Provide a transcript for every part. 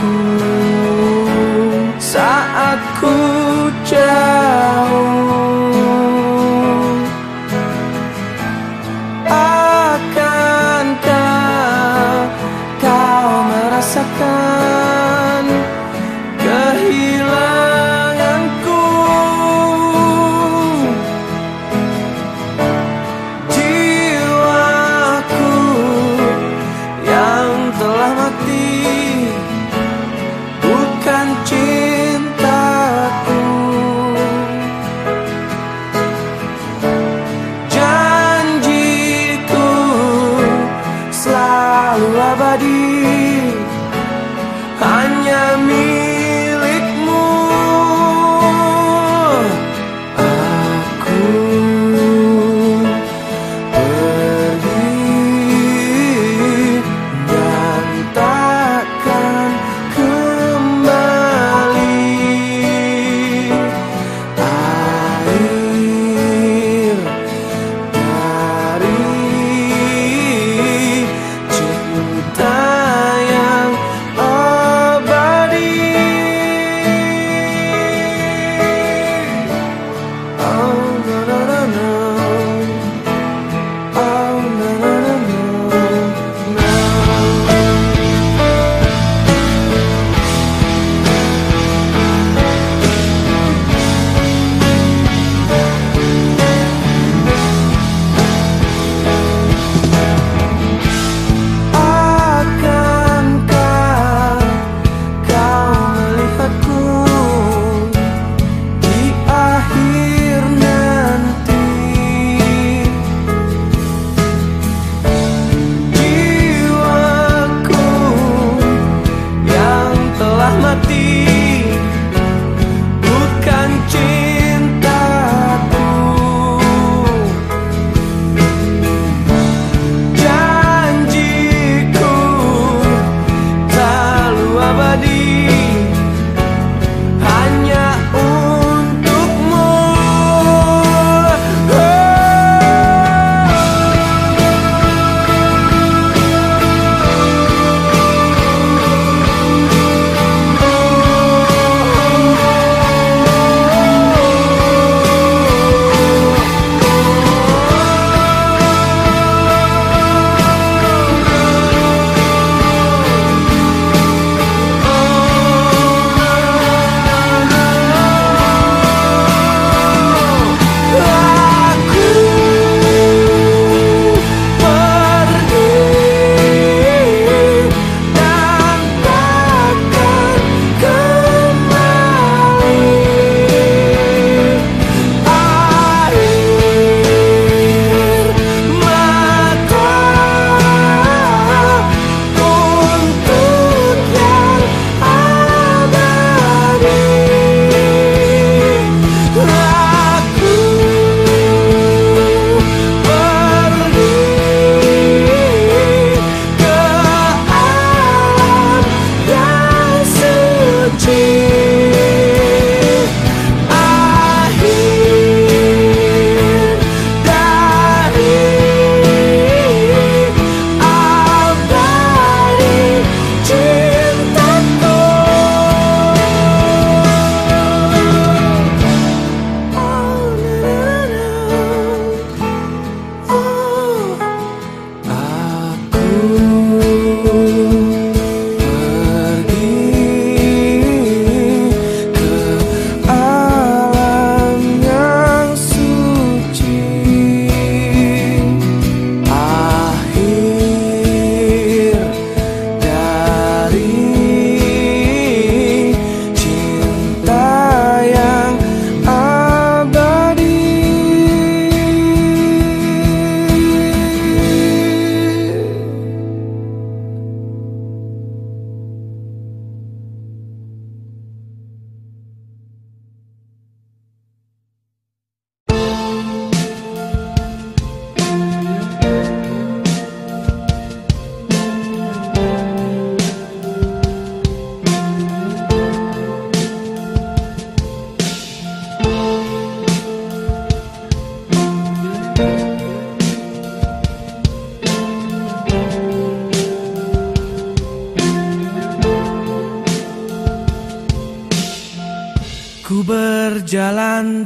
Ooh.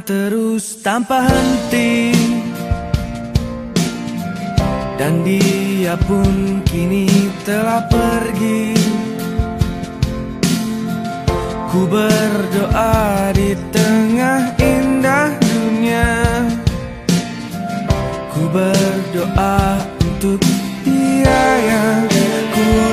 Terus tanpa henti. Dan dia pun kini telah pergi. Ku berdoa di tengah indah dunia. Ku berdoa untuk dia yang ku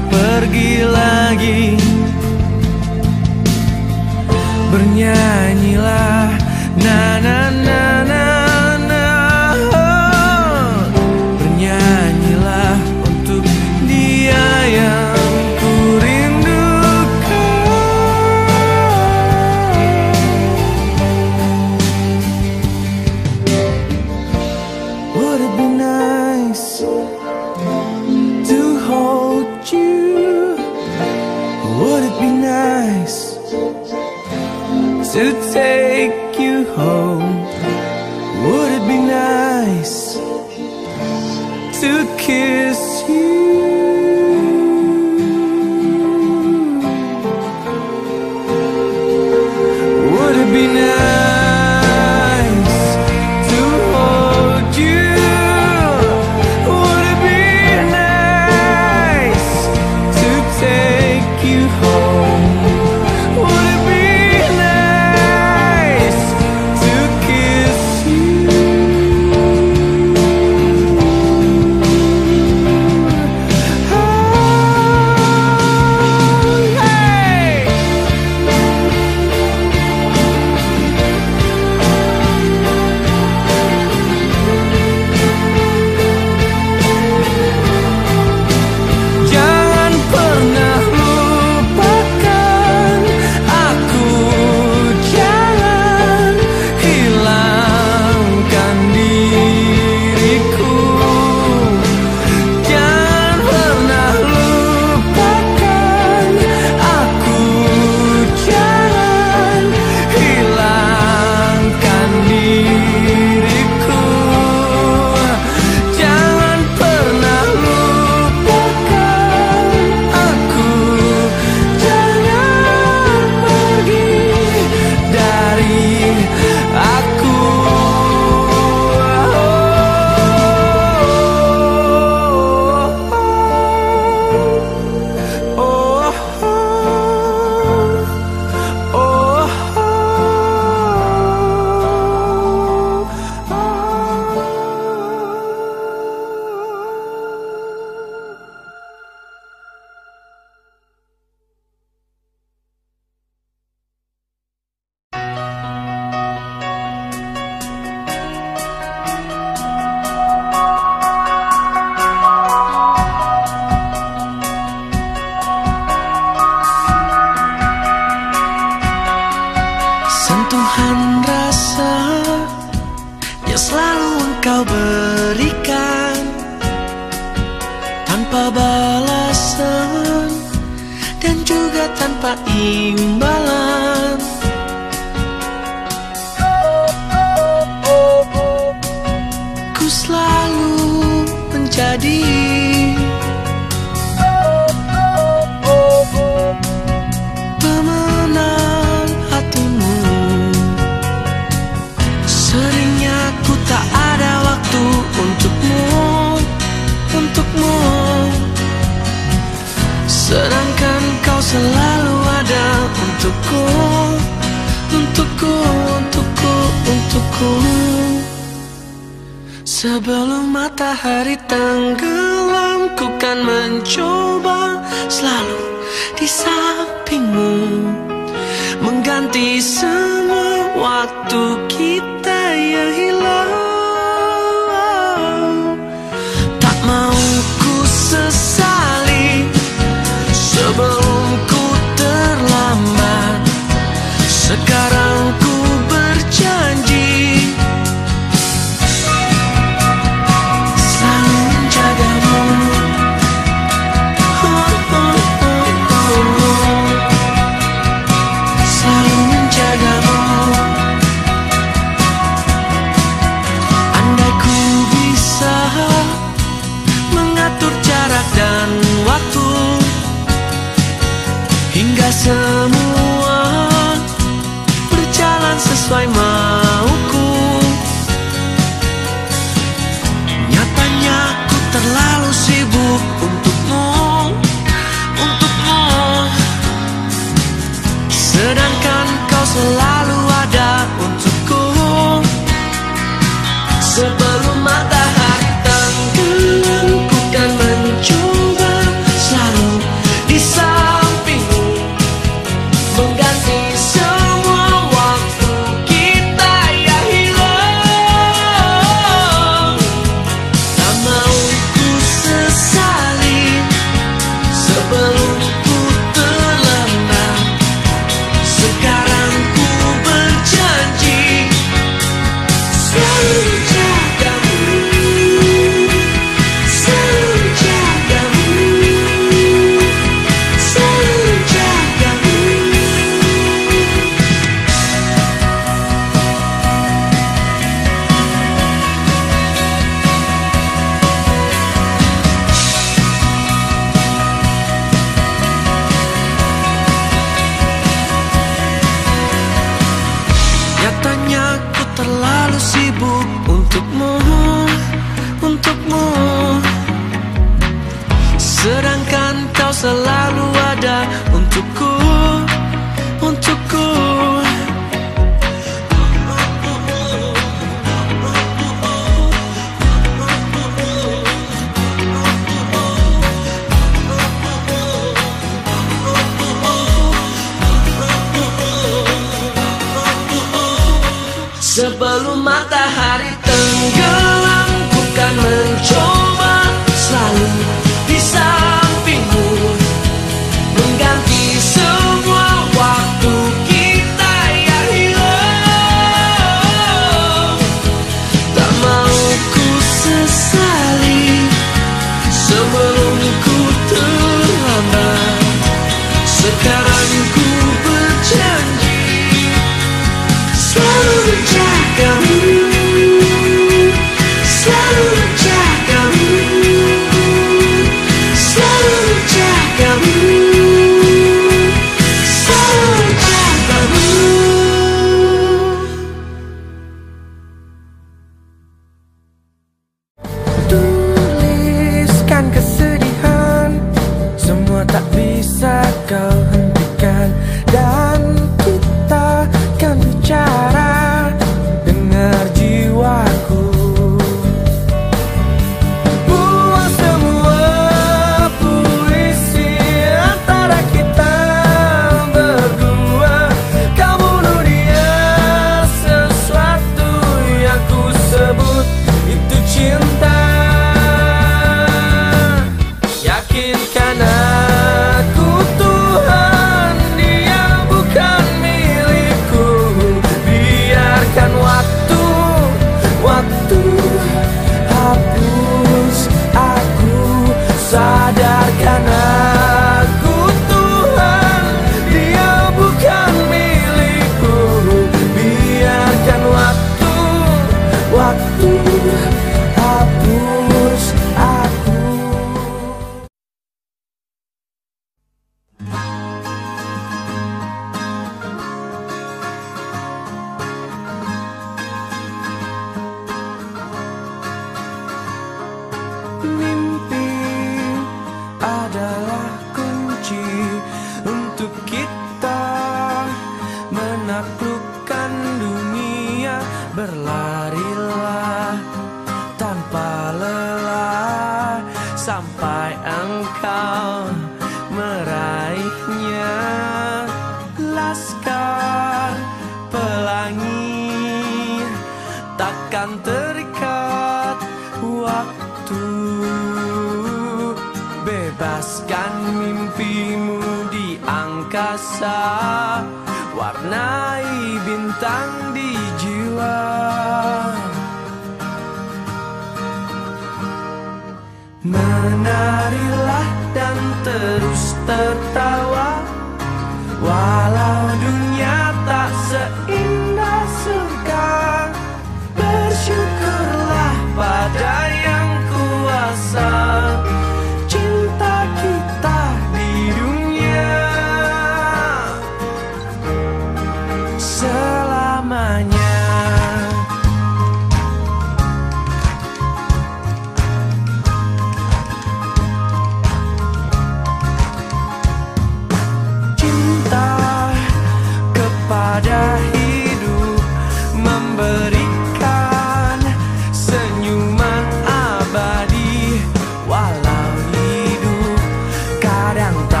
eran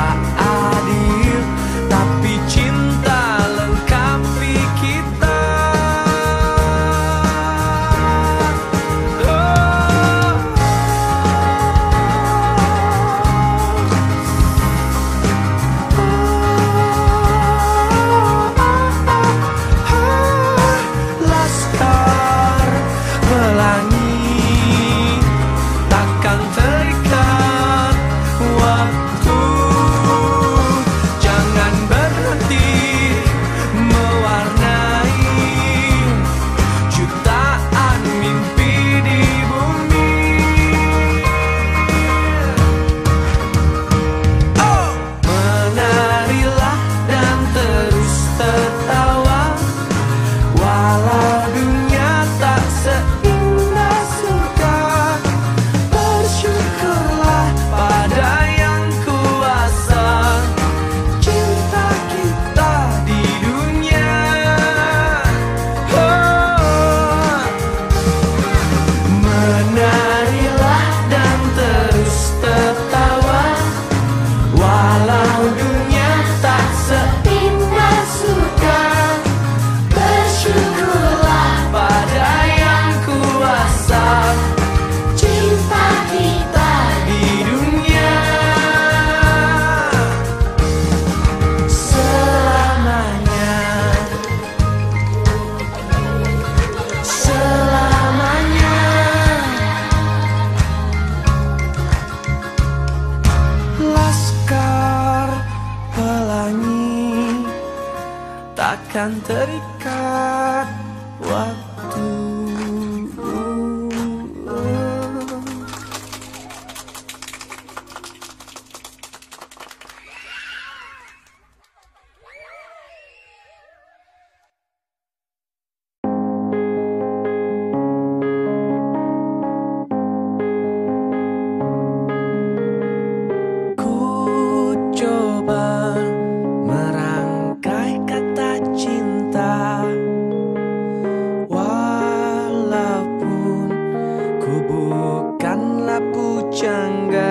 chẳng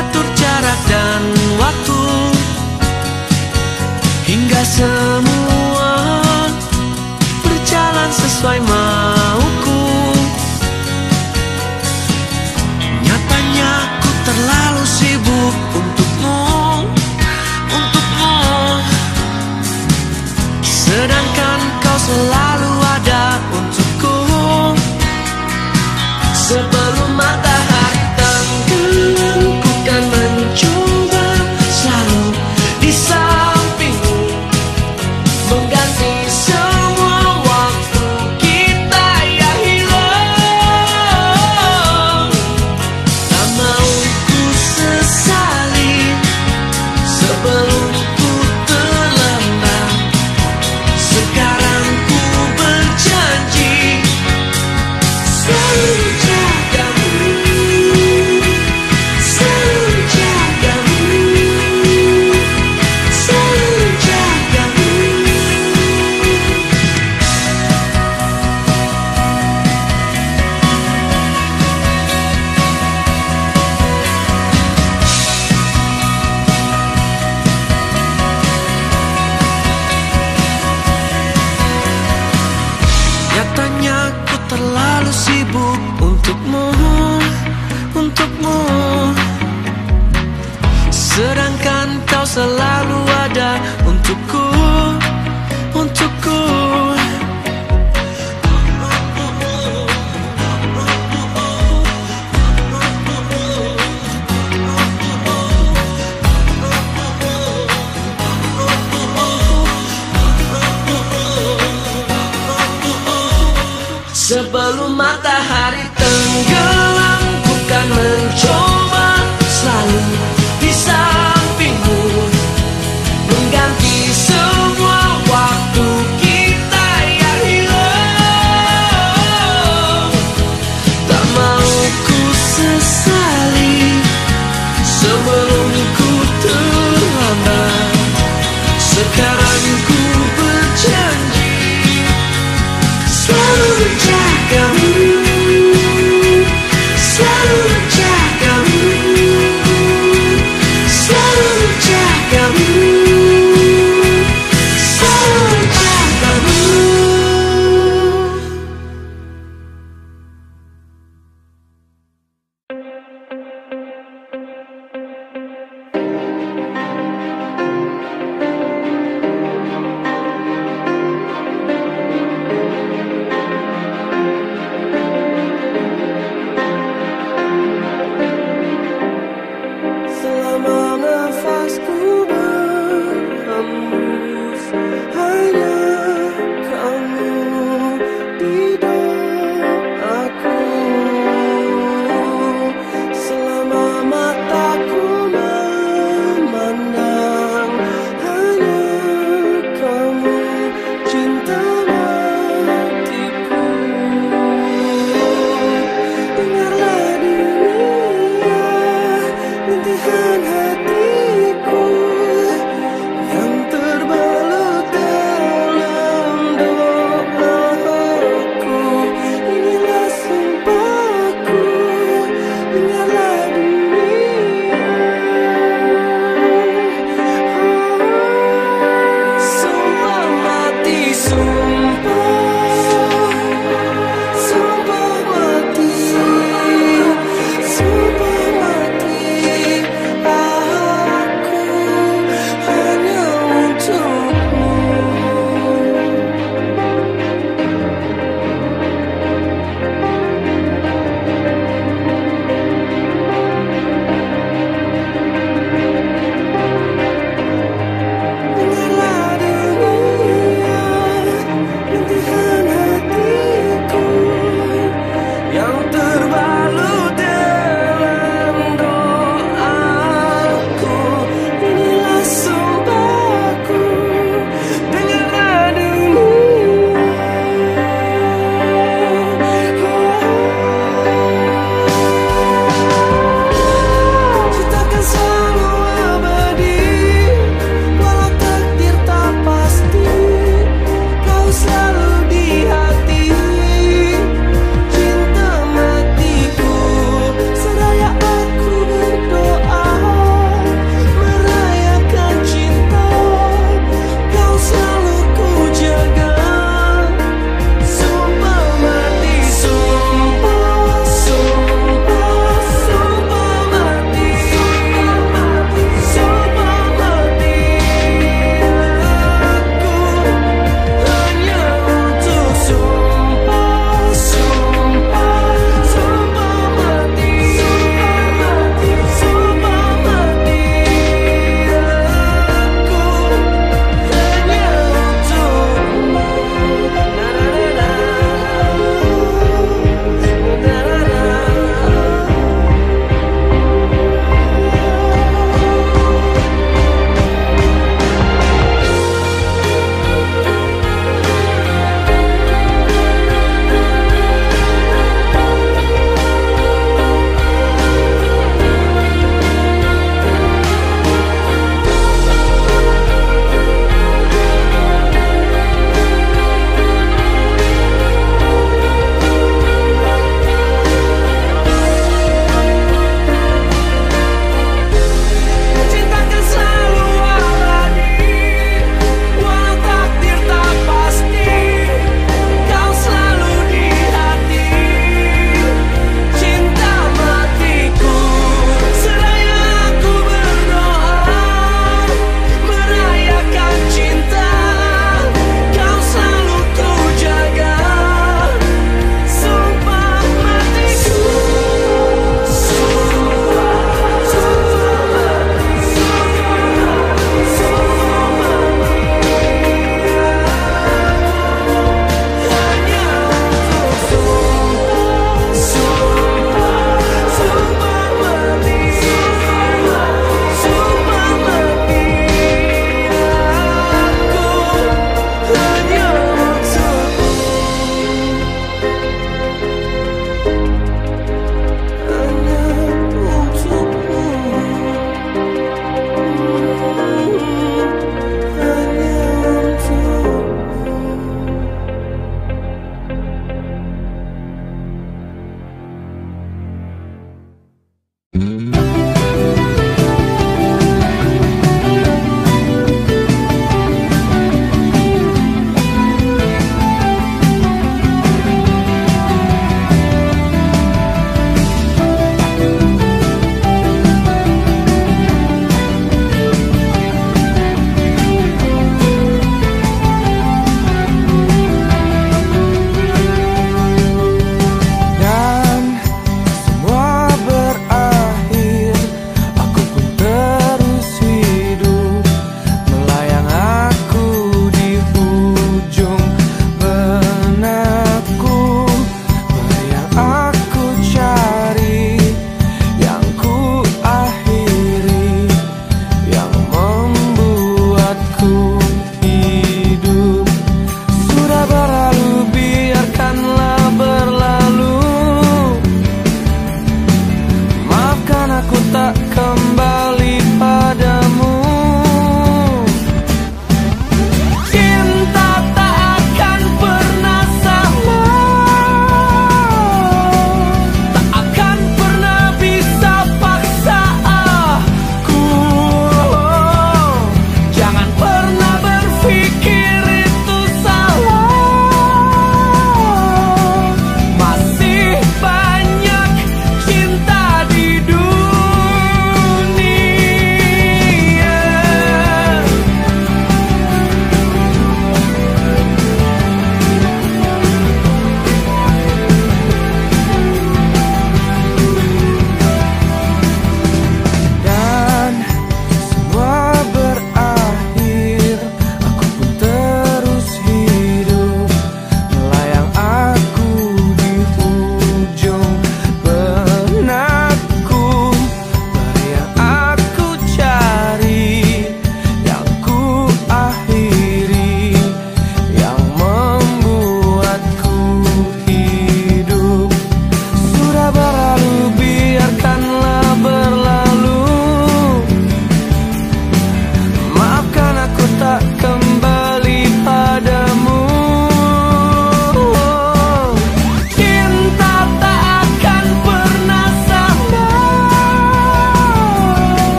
mengatur jarak dan waktu hingga semua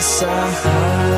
guess I